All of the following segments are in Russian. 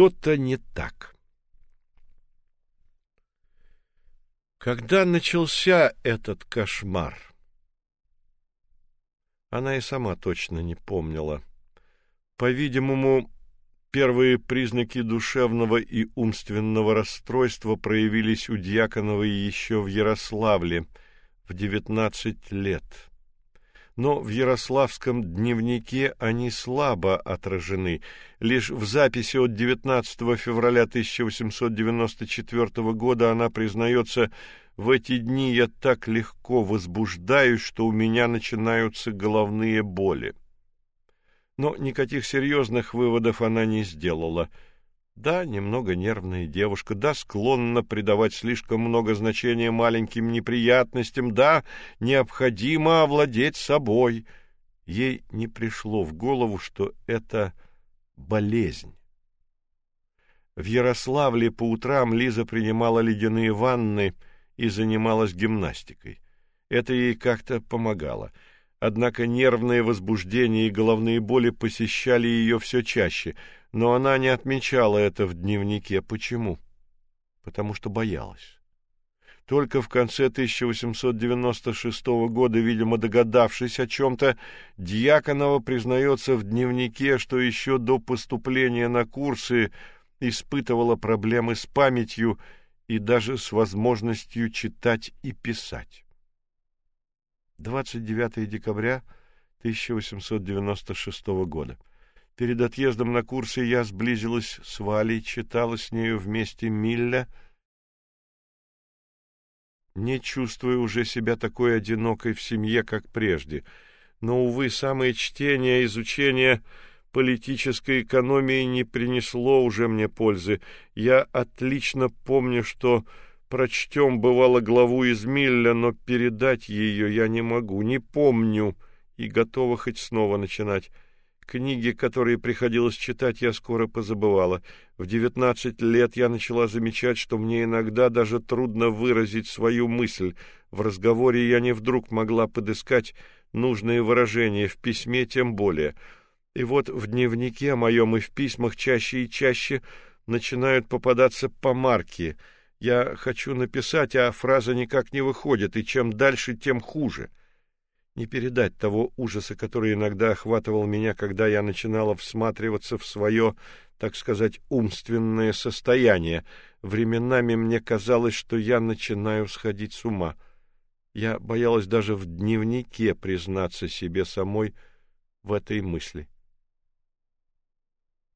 что-то не так. Когда начался этот кошмар? Она и сама точно не помнила. По-видимому, первые признаки душевного и умственного расстройства проявились у Дьяконовой еще в Ярославле в девятнадцать лет но в Ярославском дневнике они слабо отражены. Лишь в записи от 19 февраля 1894 года она признается «В эти дни я так легко возбуждаюсь, что у меня начинаются головные боли». Но никаких серьезных выводов она не сделала – да, немного нервная девушка, да, склонна придавать слишком много значения маленьким неприятностям, да, необходимо овладеть собой. Ей не пришло в голову, что это болезнь. В Ярославле по утрам Лиза принимала ледяные ванны и занималась гимнастикой. Это ей как-то помогало. Однако нервное возбуждение и головные боли посещали ее все чаще — но она не отмечала это в дневнике. Почему? Потому что боялась. Только в конце 1896 года, видимо, догадавшись о чем-то, Дьяконова признается в дневнике, что еще до поступления на курсы испытывала проблемы с памятью и даже с возможностью читать и писать. 29 декабря 1896 года. Перед отъездом на курсы я сблизилась с Валей, читала с нею вместе Милля, не чувствуя уже себя такой одинокой в семье, как прежде. Но, увы, самое чтение, изучение политической экономии не принесло уже мне пользы. Я отлично помню, что прочтем, бывало, главу из Милля, но передать ее я не могу, не помню и готова хоть снова начинать. Книги, которые приходилось читать, я скоро позабывала. В девятнадцать лет я начала замечать, что мне иногда даже трудно выразить свою мысль. В разговоре я не вдруг могла подыскать нужные выражения, в письме тем более. И вот в дневнике моем и в письмах чаще и чаще начинают попадаться помарки. Я хочу написать, а фраза никак не выходит, и чем дальше, тем хуже. — не передать того ужаса, который иногда охватывал меня, когда я начинала всматриваться в свое, так сказать, умственное состояние. Временами мне казалось, что я начинаю сходить с ума. Я боялась даже в дневнике признаться себе самой в этой мысли.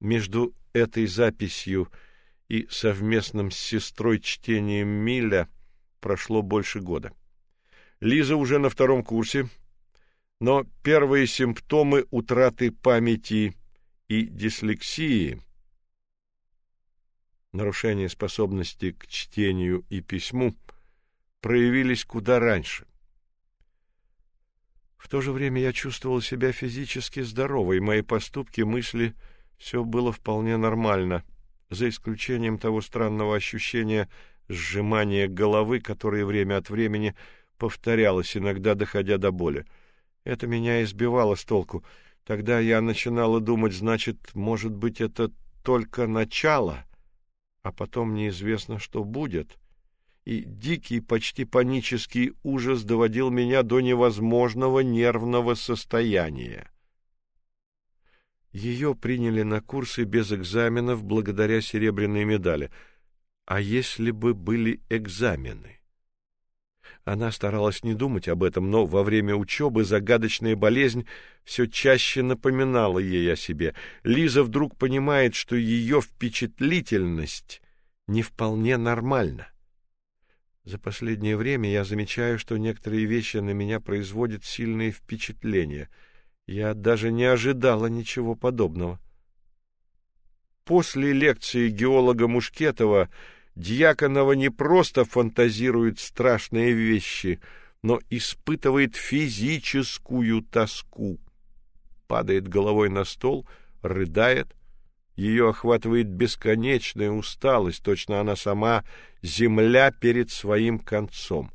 Между этой записью и совместным с сестрой чтением Миля прошло больше года. Лиза уже на втором курсе, но первые симптомы утраты памяти и дислексии, нарушение способности к чтению и письму, проявились куда раньше. В то же время я чувствовал себя физически здоровой, мои поступки, мысли все было вполне нормально, за исключением того странного ощущения сжимания головы, которое время от времени повторялось, иногда доходя до боли. Это меня избивало с толку. Тогда я начинала думать, значит, может быть, это только начало, а потом неизвестно, что будет. И дикий, почти панический ужас доводил меня до невозможного нервного состояния. Ее приняли на курсы без экзаменов благодаря серебряной медали. А если бы были экзамены? Она старалась не думать об этом, но во время учебы загадочная болезнь все чаще напоминала ей о себе. Лиза вдруг понимает, что ее впечатлительность не вполне нормальна. За последнее время я замечаю, что некоторые вещи на меня производят сильные впечатления. Я даже не ожидала ничего подобного. После лекции геолога Мушкетова Дьяконова не просто фантазирует страшные вещи, но испытывает физическую тоску. Падает головой на стол, рыдает, ее охватывает бесконечная усталость, точно она сама земля перед своим концом.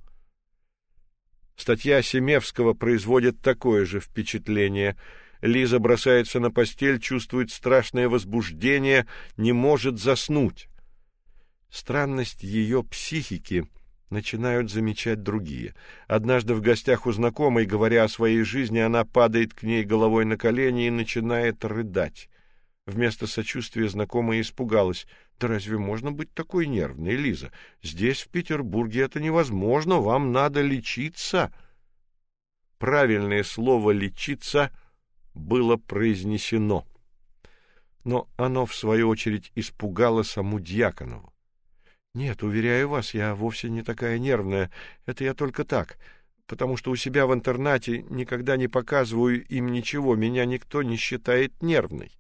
Статья Семевского производит такое же впечатление. Лиза бросается на постель, чувствует страшное возбуждение, не может заснуть. Странность ее психики начинают замечать другие. Однажды в гостях у знакомой, говоря о своей жизни, она падает к ней головой на колени и начинает рыдать. Вместо сочувствия знакомая испугалась. Да разве можно быть такой нервной, Лиза? Здесь в Петербурге это невозможно, вам надо лечиться. Правильное слово лечиться было произнесено. Но оно в свою очередь испугало саму Дьяконову. Нет, уверяю вас, я вовсе не такая нервная. Это я только так, потому что у себя в интернате никогда не показываю им ничего, меня никто не считает нервной.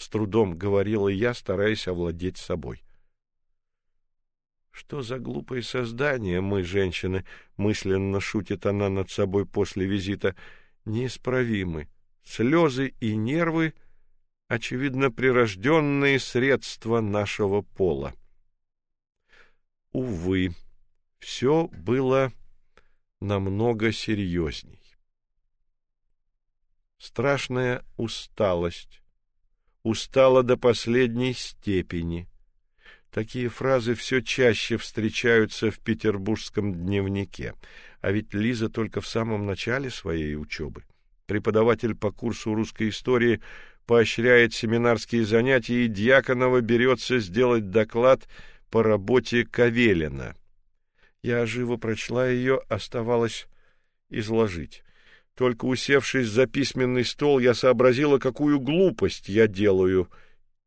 С трудом говорила я, стараясь овладеть собой. Что за глупое создание мы, женщины, мысленно шутит она над собой после визита, неисправимы. Слезы и нервы очевидно прирожденные средства нашего пола. Увы, все было намного серьезней. Страшная усталость. Устала до последней степени. Такие фразы все чаще встречаются в петербургском дневнике, а ведь Лиза только в самом начале своей учебы. Преподаватель по курсу русской истории поощряет семинарские занятия, и Дьяконова берется сделать доклад по работе Кавелина. Я живо прочла ее, оставалось изложить. Только усевшись за письменный стол, я сообразила, какую глупость я делаю,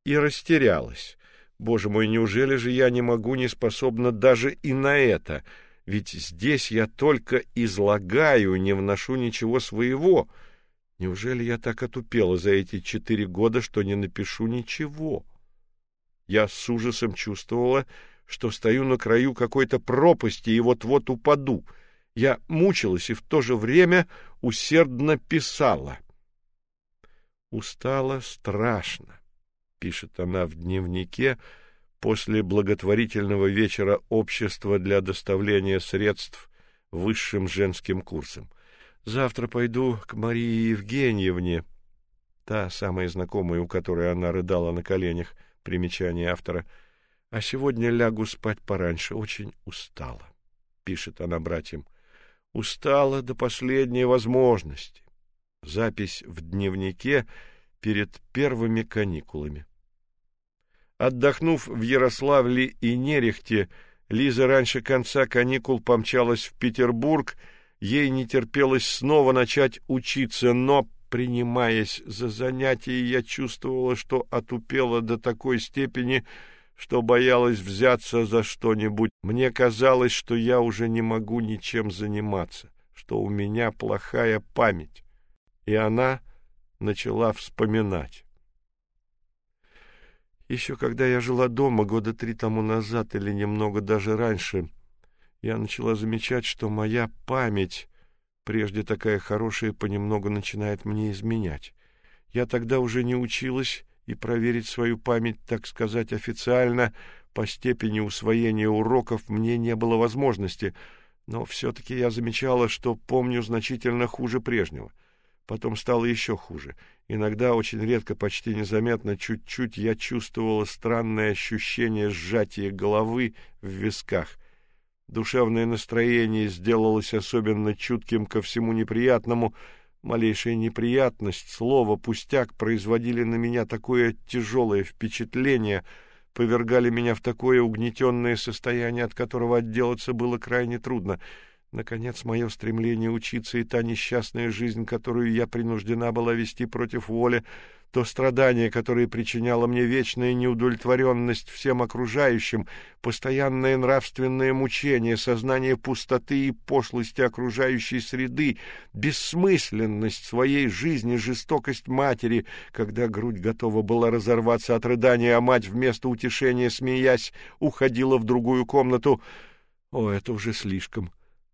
и растерялась. Боже мой, неужели же я не могу, не способна даже и на это? Ведь здесь я только излагаю, не вношу ничего своего. Неужели я так отупела за эти четыре года, что не напишу ничего? Я с ужасом чувствовала, что стою на краю какой-то пропасти и вот-вот упаду. Я мучилась и в то же время усердно писала. Устала страшно, пишет она в дневнике после благотворительного вечера общества для доставления средств высшим женским курсам. Завтра пойду к Марии Евгеньевне, та самая знакомая, у которой она рыдала на коленях, Примечание автора. А сегодня лягу спать пораньше, очень устала, пишет она братьям. Устала до последней возможности. Запись в дневнике перед первыми каникулами. Отдохнув в Ярославле и Нерехте, Лиза раньше конца каникул помчалась в Петербург. Ей не терпелось снова начать учиться, но принимаясь за занятие, я чувствовала, что отупела до такой степени, что боялась взяться за что-нибудь. Мне казалось, что я уже не могу ничем заниматься, что у меня плохая память. И она начала вспоминать. Еще когда я жила дома года три тому назад или немного даже раньше, я начала замечать, что моя память Прежде такая хорошая понемногу начинает мне изменять. Я тогда уже не училась, и проверить свою память, так сказать, официально по степени усвоения уроков мне не было возможности, но все таки я замечала, что помню значительно хуже прежнего. Потом стало еще хуже. Иногда очень редко, почти незаметно, чуть-чуть я чувствовала странное ощущение сжатия головы в висках. Душевное настроение сделалось особенно чутким ко всему неприятному. Малейшая неприятность, слово, пустяк производили на меня такое тяжелое впечатление, повергали меня в такое угнетенное состояние, от которого отделаться было крайне трудно. Наконец, мое стремление учиться и та несчастная жизнь, которую я принуждена была вести против воли, то страдание, которое причиняло мне вечная неудовлетворенность всем окружающим, постоянное нравственное мучение, сознание пустоты и пошлости окружающей среды, бессмысленность своей жизни, жестокость матери, когда грудь готова была разорваться от рыдания, а мать вместо утешения, смеясь, уходила в другую комнату. О, это уже слишком.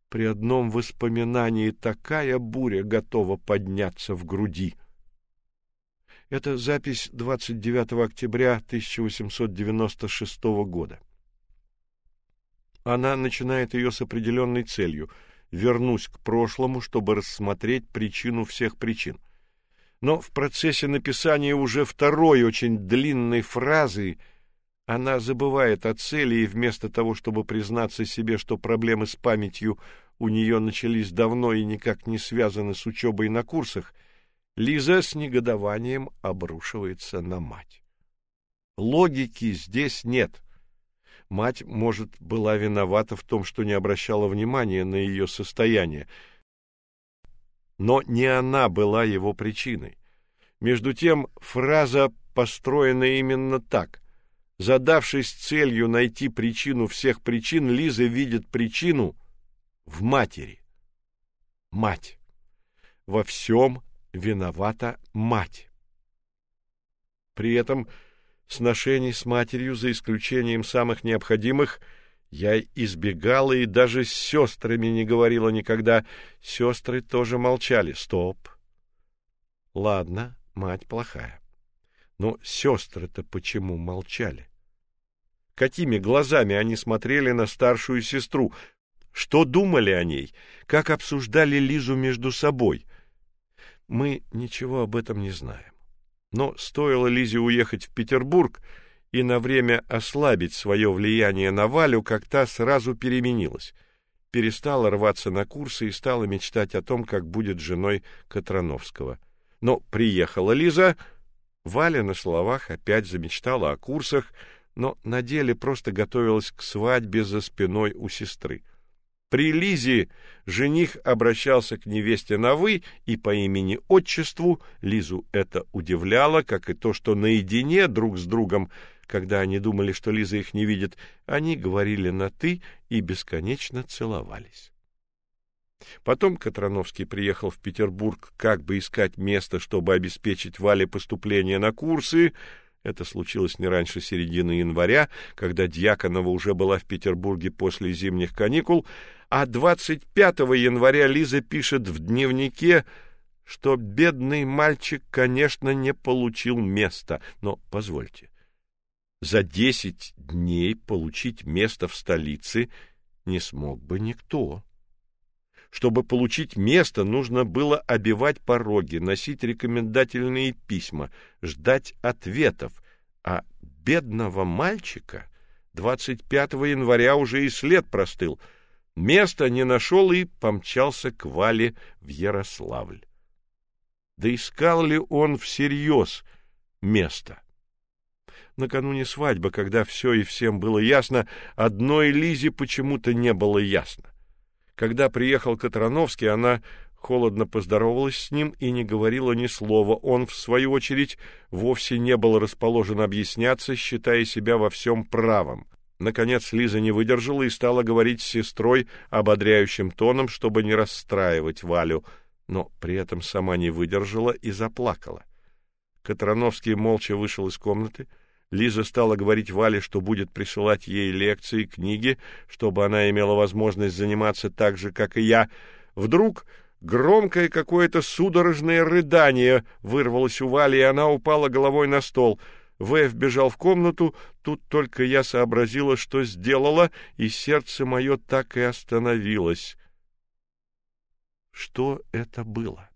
При одном воспоминании такая буря готова подняться в груди. Это запись 29 октября 1896 года. Она начинает ее с определенной целью: вернусь к прошлому, чтобы рассмотреть причину всех причин. Но в процессе написания уже второй очень длинной фразы она забывает о цели и вместо того, чтобы признаться себе, что проблемы с памятью у нее начались давно и никак не связаны с учебой на курсах, Лиза с негодованием обрушивается на мать. Логики здесь нет. Мать, может, была виновата в том, что не обращала внимания на ее состояние, но не она была его причиной. Между тем, фраза построена именно так. Задавшись целью найти причину всех причин, Лиза видит причину в матери. Мать. Во всем виновата мать. При этом сношений с матерью, за исключением самых необходимых, я избегала и даже с сестрами не говорила никогда. Сестры тоже молчали. Стоп. Ладно, мать плохая. Но сестры-то почему молчали? Какими глазами они смотрели на старшую сестру? Что думали о ней? Как обсуждали Лизу между собой? Мы ничего об этом не знаем. Но стоило Лизе уехать в Петербург и на время ослабить свое влияние на Валю, как та сразу переменилась. Перестала рваться на курсы и стала мечтать о том, как будет женой Катрановского. Но приехала Лиза, Валя на словах опять замечтала о курсах, но на деле просто готовилась к свадьбе за спиной у сестры. При Лизе жених обращался к невесте на вы и по имени-отчеству. Лизу это удивляло, как и то, что наедине друг с другом, когда они думали, что Лиза их не видит, они говорили на ты и бесконечно целовались. Потом Катрановский приехал в Петербург как бы искать место, чтобы обеспечить Вале поступление на курсы. Это случилось не раньше середины января, когда Дьяконова уже была в Петербурге после зимних каникул, а 25 января Лиза пишет в дневнике, что бедный мальчик, конечно, не получил места. Но позвольте, за десять дней получить место в столице не смог бы никто. Чтобы получить место, нужно было обивать пороги, носить рекомендательные письма, ждать ответов, а бедного мальчика 25 января уже и след простыл — Места не нашел и помчался к Вале в Ярославль. Да искал ли он всерьез место? Накануне свадьбы, когда все и всем было ясно, одной Лизе почему-то не было ясно. Когда приехал Катрановский, она холодно поздоровалась с ним и не говорила ни слова. Он, в свою очередь, вовсе не был расположен объясняться, считая себя во всем правым. Наконец Лиза не выдержала и стала говорить с сестрой ободряющим тоном, чтобы не расстраивать Валю, но при этом сама не выдержала и заплакала. Катрановский молча вышел из комнаты. Лиза стала говорить Вале, что будет присылать ей лекции, книги, чтобы она имела возможность заниматься так же, как и я. Вдруг громкое какое-то судорожное рыдание вырвалось у Вали, и она упала головой на стол — Вэв бежал в комнату, тут только я сообразила, что сделала, и сердце мое так и остановилось. Что это было?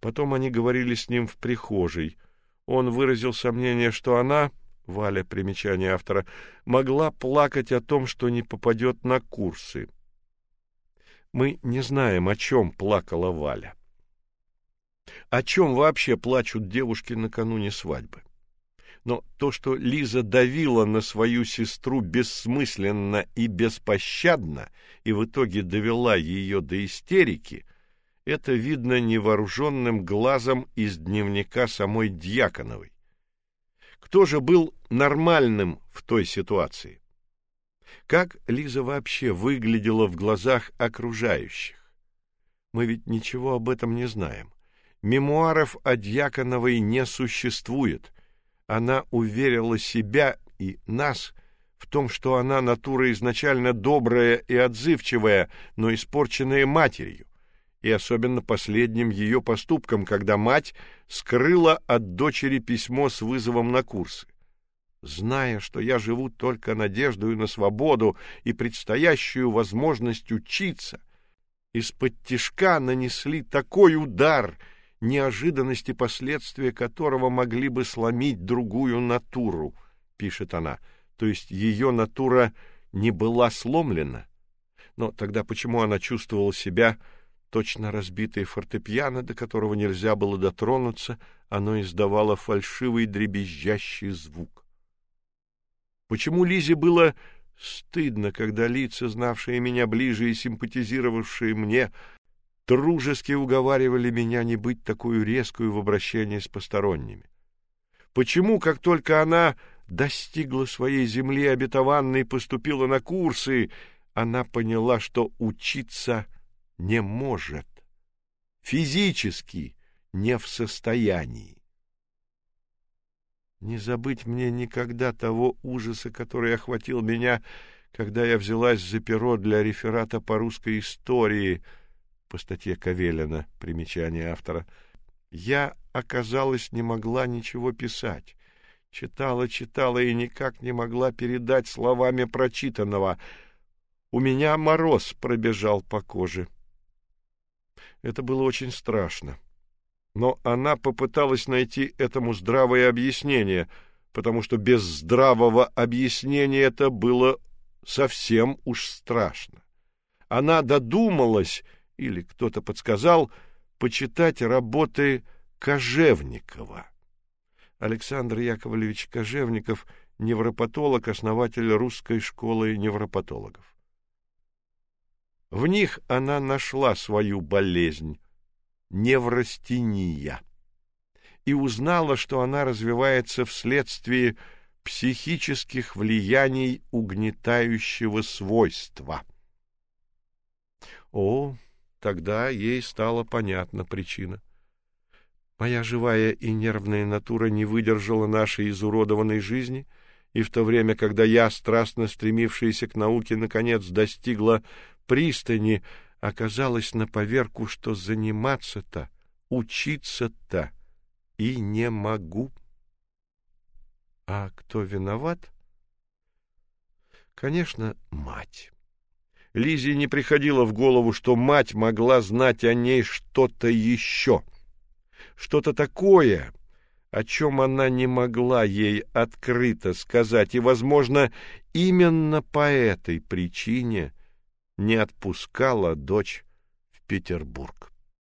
Потом они говорили с ним в прихожей. Он выразил сомнение, что она, Валя, примечание автора, могла плакать о том, что не попадет на курсы. Мы не знаем, о чем плакала Валя. О чем вообще плачут девушки накануне свадьбы? Но то, что Лиза давила на свою сестру бессмысленно и беспощадно и в итоге довела ее до истерики, это видно невооруженным глазом из дневника самой Дьяконовой. Кто же был нормальным в той ситуации? Как Лиза вообще выглядела в глазах окружающих? Мы ведь ничего об этом не знаем. Мемуаров о Дьяконовой не существует. Она уверила себя и нас в том, что она натура изначально добрая и отзывчивая, но испорченная матерью, и особенно последним ее поступком, когда мать скрыла от дочери письмо с вызовом на курсы. Зная, что я живу только надеждой на свободу и предстоящую возможность учиться, из-под тишка нанесли такой удар — неожиданности последствия которого могли бы сломить другую натуру, пишет она. То есть ее натура не была сломлена. Но тогда почему она чувствовала себя точно разбитой фортепиано, до которого нельзя было дотронуться, оно издавало фальшивый дребезжащий звук? Почему Лизе было стыдно, когда лица, знавшие меня ближе и симпатизировавшие мне, дружески уговаривали меня не быть такой резкой в обращении с посторонними? Почему, как только она достигла своей земли обетованной и поступила на курсы, она поняла, что учиться не может, физически не в состоянии. Не забыть мне никогда того ужаса, который охватил меня, когда я взялась за перо для реферата по русской истории по статье Кавелина, примечание автора. Я, оказалось, не могла ничего писать. Читала, читала и никак не могла передать словами прочитанного. У меня мороз пробежал по коже. Это было очень страшно. Но она попыталась найти этому здравое объяснение, потому что без здравого объяснения это было совсем уж страшно. Она додумалась, или кто-то подсказал, почитать работы Кожевникова. Александр Яковлевич Кожевников — невропатолог, основатель русской школы невропатологов. В них она нашла свою болезнь неврастения и узнала, что она развивается вследствие психических влияний угнетающего свойства. О, тогда ей стала понятна причина. Моя живая и нервная натура не выдержала нашей изуродованной жизни, и в то время, когда я, страстно стремившаяся к науке, наконец достигла пристани, оказалось на поверку, что заниматься-то, учиться-то и не могу. А кто виноват? Конечно, мать. Лизе не приходило в голову, что мать могла знать о ней что-то еще — что-то такое, о чем она не могла ей открыто сказать, и, возможно, именно по этой причине не отпускала дочь в Петербург.